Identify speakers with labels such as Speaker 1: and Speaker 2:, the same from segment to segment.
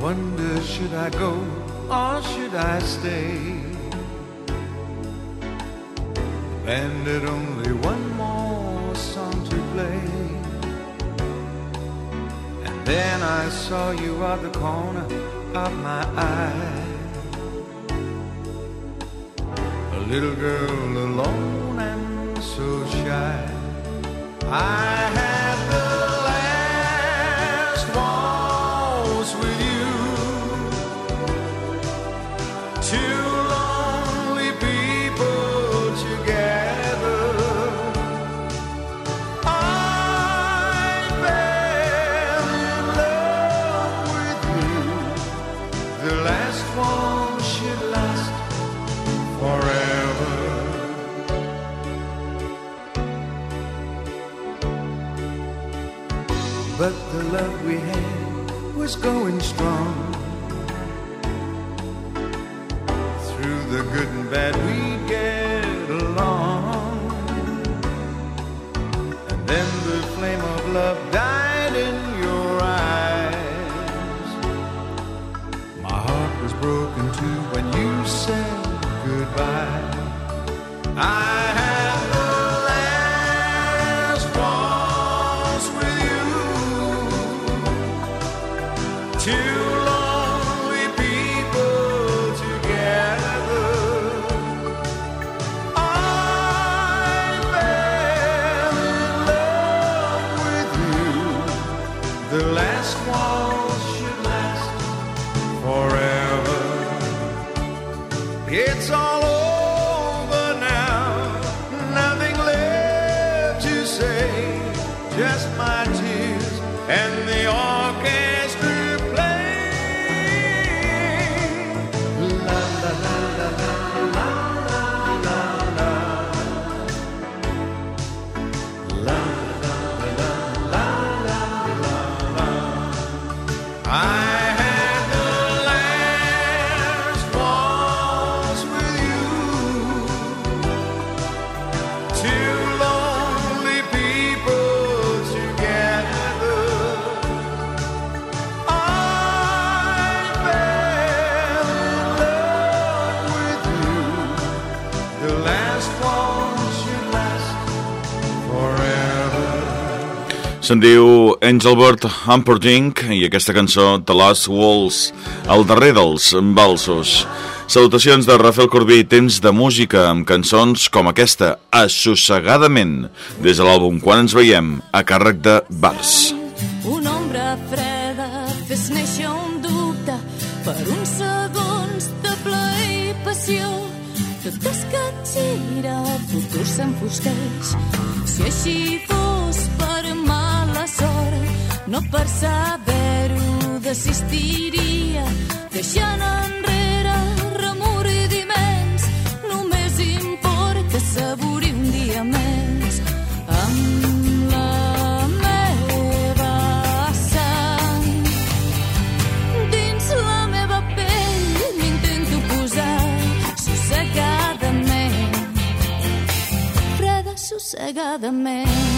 Speaker 1: Wonder should I go or should I stay? And it only one more song to play. And then I saw you at the corner of my eye. A little girl alone and so shy. I going strong.
Speaker 2: Se'n diu Angelbert Humperdinck i aquesta cançó The Last Waltz, el darrer dels balsos. Salutacions de Rafael Corbí, temps de música amb cançons com aquesta, Assossegadament, des de l'àlbum Quan ens veiem, a càrrec de Bars.
Speaker 3: Una ombra freda fes néixer un dubte per uns segons de plaer i passió. Tot es capgira, el futur s'enfosqueix. Si així fos no per saber-ho desistiria, deixant enrere remordiments. Només importa saborir un dia més amb la meva sang. Dins la meva pell m'intento posar sossegadament, freda sossegadament.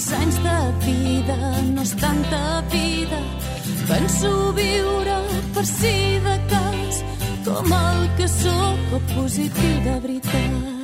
Speaker 3: Uns anys de vida no és tanta vida. Penso viure per si de cas com el que sóc
Speaker 4: o positiu de veritat.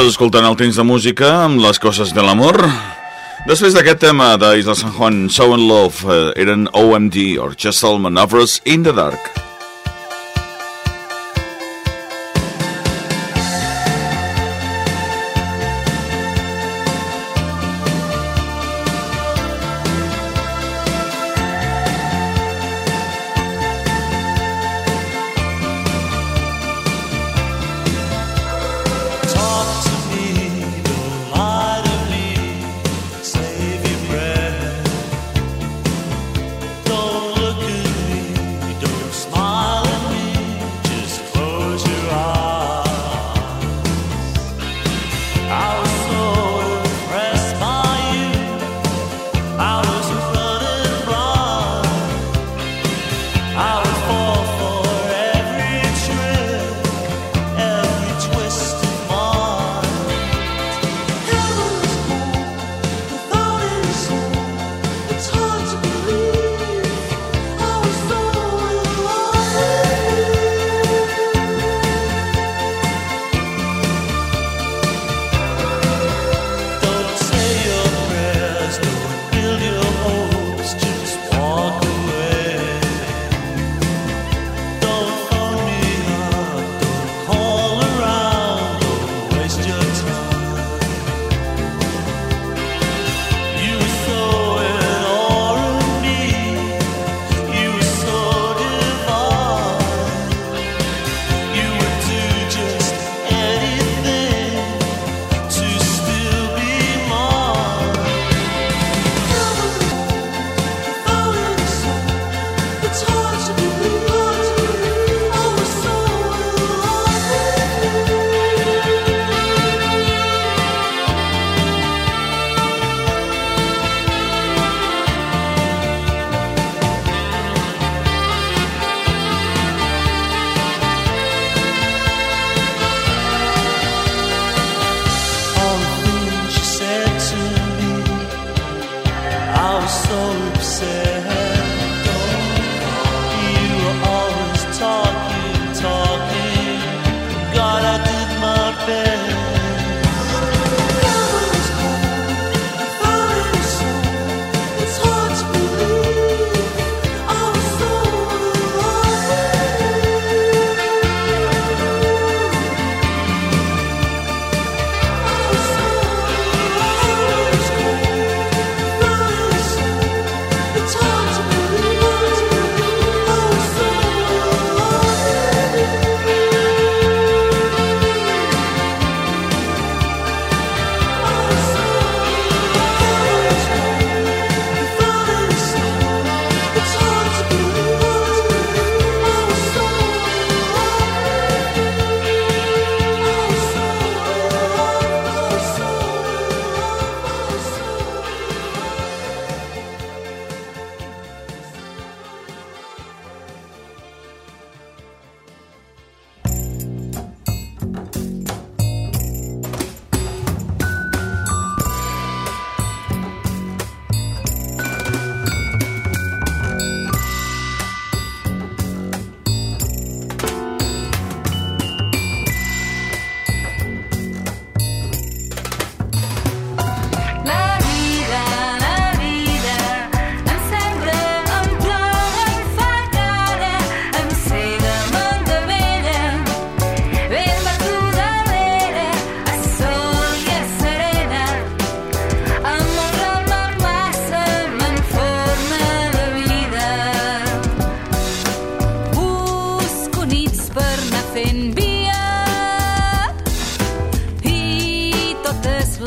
Speaker 3: Estàs escoltant el temps de música amb les coses de l'amor. Després d'aquest tema d'Isla San Juan, Show and Love, eh, eren OMD, or Just All Maneuvers in the Dark.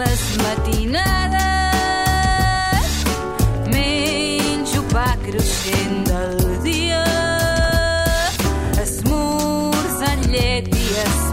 Speaker 5: les matinades. Menjo pa creixent del dia.
Speaker 3: Esmorzant llet i esmorzant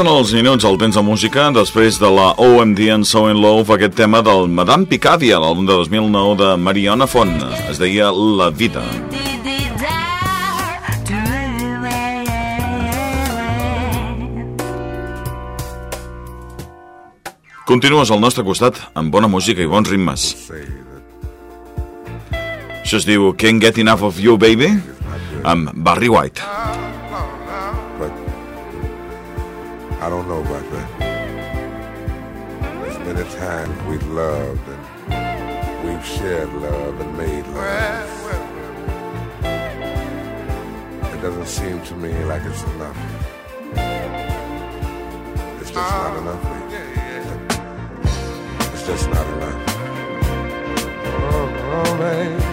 Speaker 3: Passen els minuts al temps de música després de la OMD and So in Love aquest tema del Madame Picadia, l'àlbum de 2009 de Mariona Font. Es deia La Vida. Continues al nostre costat amb bona música i bons ritmes. Això es diu Can't Get Enough of You Baby amb Barry White.
Speaker 5: I don't know about that. There's many times we've loved and we've shared love and made love. It doesn't seem to me like it's enough. It's just not oh, enough. It's just not enough. Oh, oh man.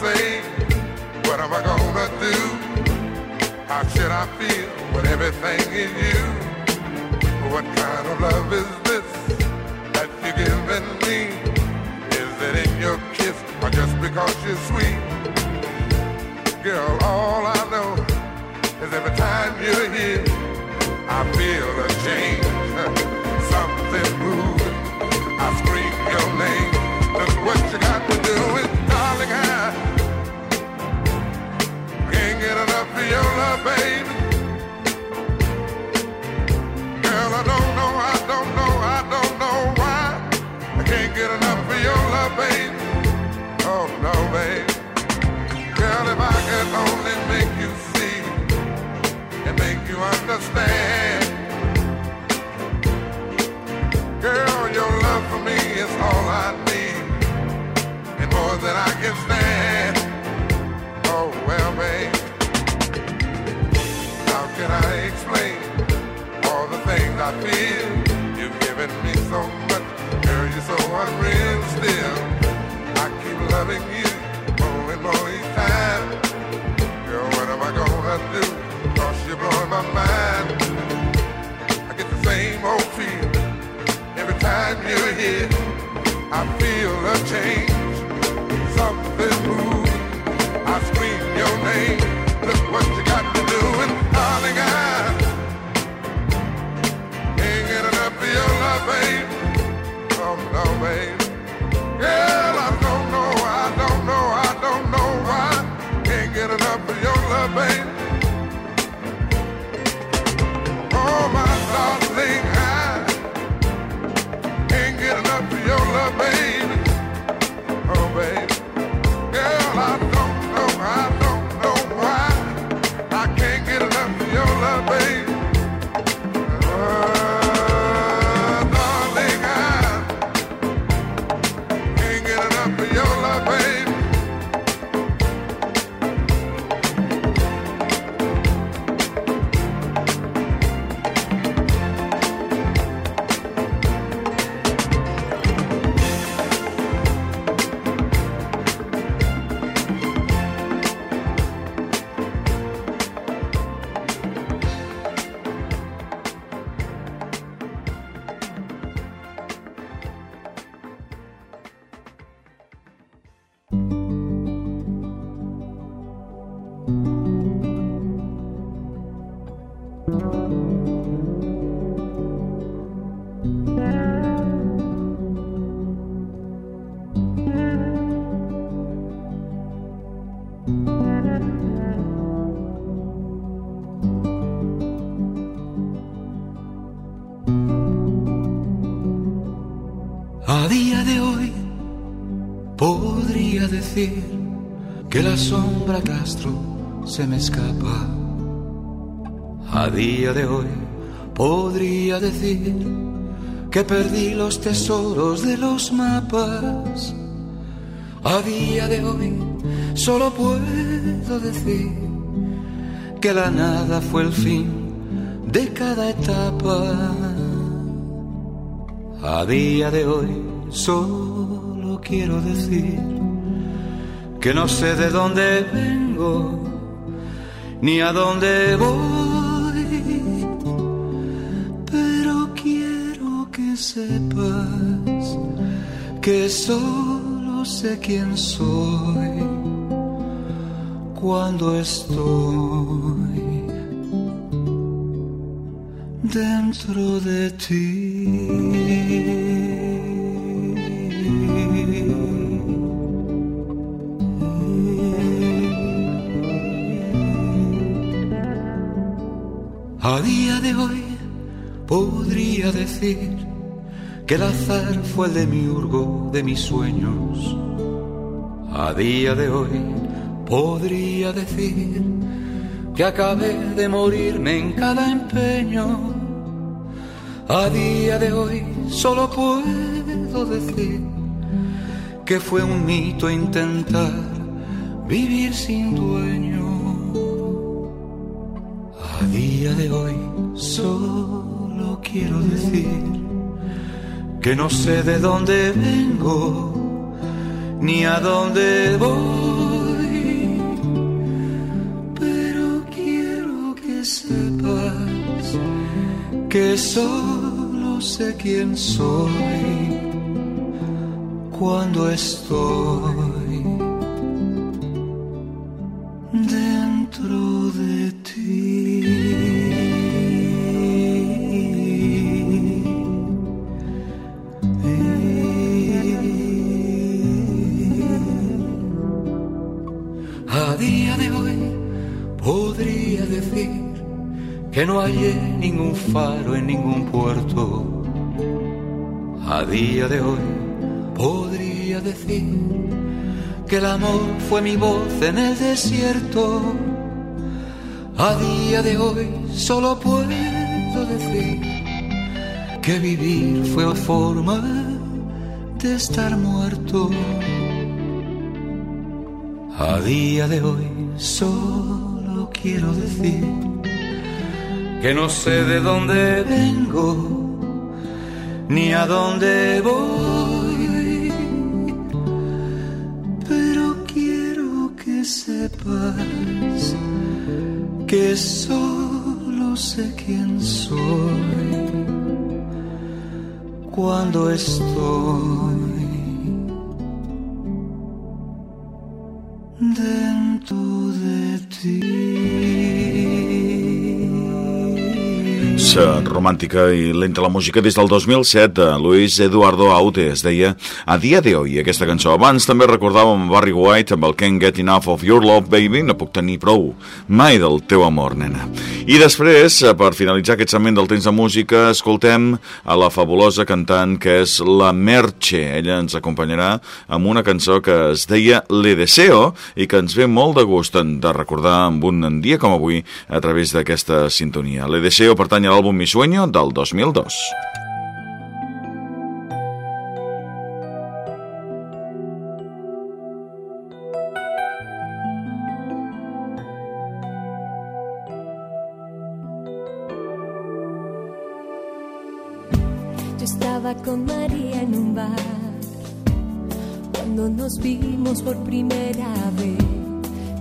Speaker 5: Say? What am I gonna do? How should I feel when everything is you? What kind of love is this that you're giving me? Is it in your kiss or just because you're sweet? Girl, all I Girl, your love for me is all I need and more than I can stand. Oh, well, babe, how can I explain all the things I feel? You've given me so love,
Speaker 6: que la sombra Castro se me escapa. A día de hoy podría decir que perdí los tesoros de los mapas. A día de hoy solo puedo decir que la nada fue el fin de cada etapa. A día de hoy solo quiero decir que no sé de dónde vengo ni a dónde voy, pero quiero que sepas que solo sé quién soy cuando estoy dentro de ti. Podría decir que el azar fue el demiurgo de mis sueños. A día de hoy podría decir que acabé de morirme en cada empeño. A día de hoy solo puedo decir que fue un mito intentar vivir sin dueño. A día de hoy solo no quiero decir. Que no sé de dónde vengo ni a dónde voy, pero quiero que sepas que solo sé quién soy cuando estoy que no hallé ningún faro en ningún puerto. A día de hoy podría decir que el amor fue mi voz en el desierto. A día de hoy solo puedo decir que vivir fue forma de estar muerto. A día de hoy solo quiero decir que no sé de dónde vengo ni a dónde voy, pero quiero que sepas que solo sé quién soy cuando estoy dentro de ti.
Speaker 2: És romàntica i lenta la música des del 2007 de Luis Eduardo Aute es deia A dia de hoy aquesta cançó. Abans també recordàvem Barry White amb el Can't Get Enough of Your Love Baby no puc tenir prou mai del teu amor nena. I després per finalitzar aquest segment del temps de música escoltem a la fabulosa cantant que és la Merche. Ella ens acompanyarà amb una cançó que es deia Le Deseo i que ens ve molt de gust de recordar amb un dia com avui a través d'aquesta sintonia. Le Deseo pertany a l'àlbum Mi Sueño del 2002.
Speaker 7: Yo estaba con María en un bar cuando nos vimos por primera vez.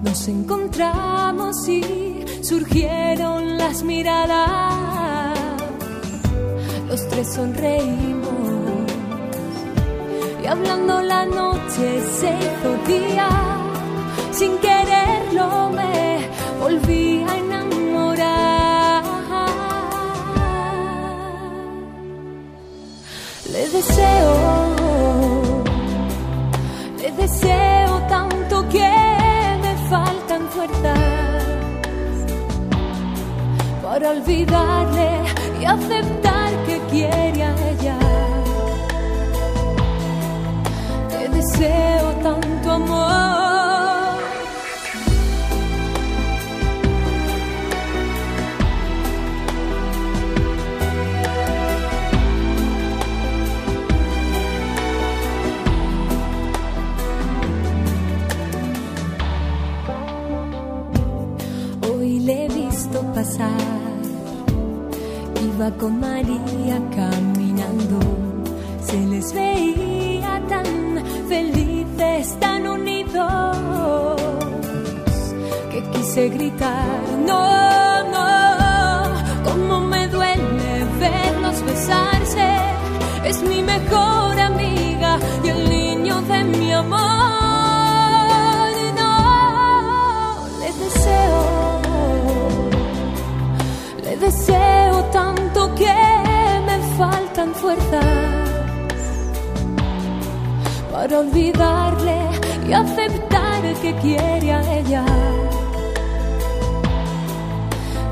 Speaker 7: Nos encontramos y surgieron las miradas. Los tres sonreímos y hablando la noche se hizo día. Sin quererlo me volví a enamorar. Le deseo, le deseo tanto que fuerzas para olvidarle y aceptar que quiere a ella. Te deseo tanto amor. Para olvidarle y aceptar que quiere a ella.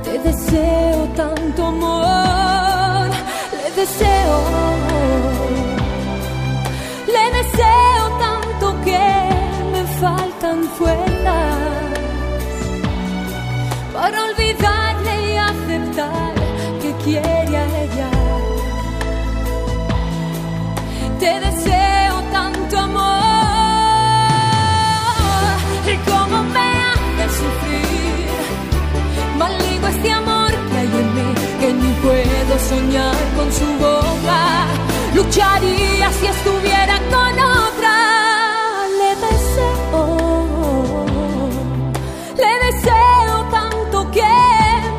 Speaker 7: Te deseo tanto amor, le deseo, le deseo tanto que me faltan fuerzas para olvidar su boca. Lucharía si estuviera con otra. Le deseo, le deseo tanto que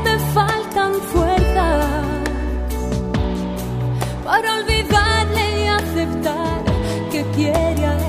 Speaker 7: me faltan fuerzas para olvidarle y aceptar que quiere a él.